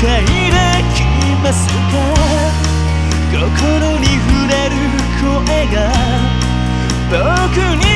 界できますか。心に触れる声が僕に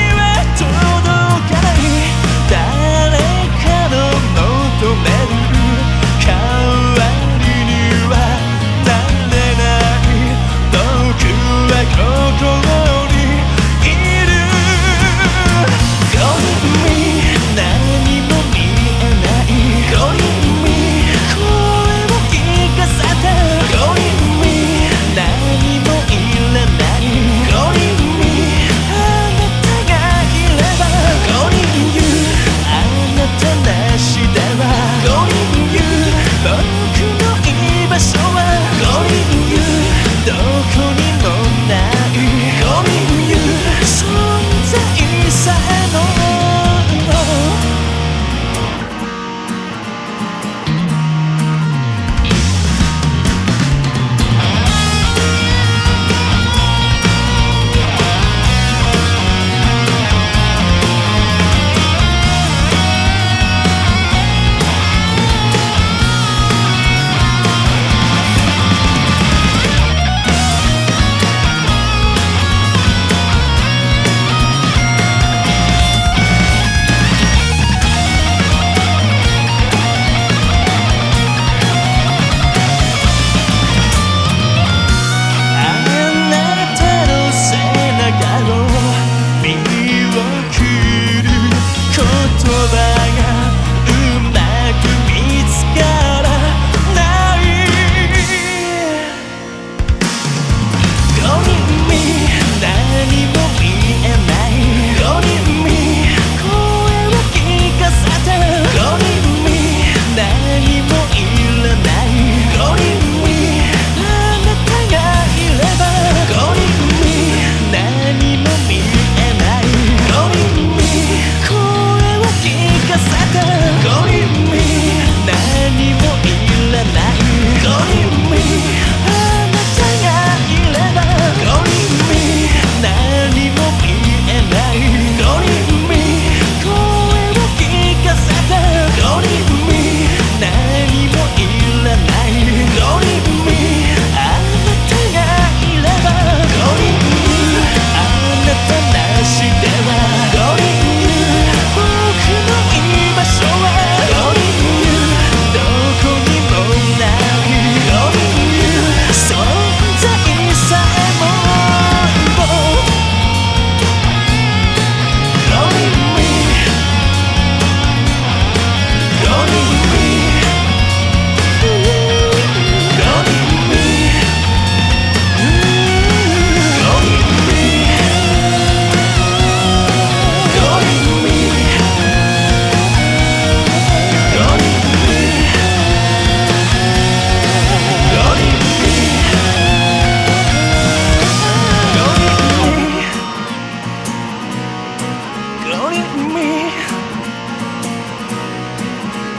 need me.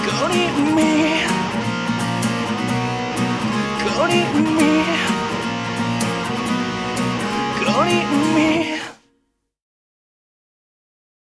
Go need me. Go need me. Go need me.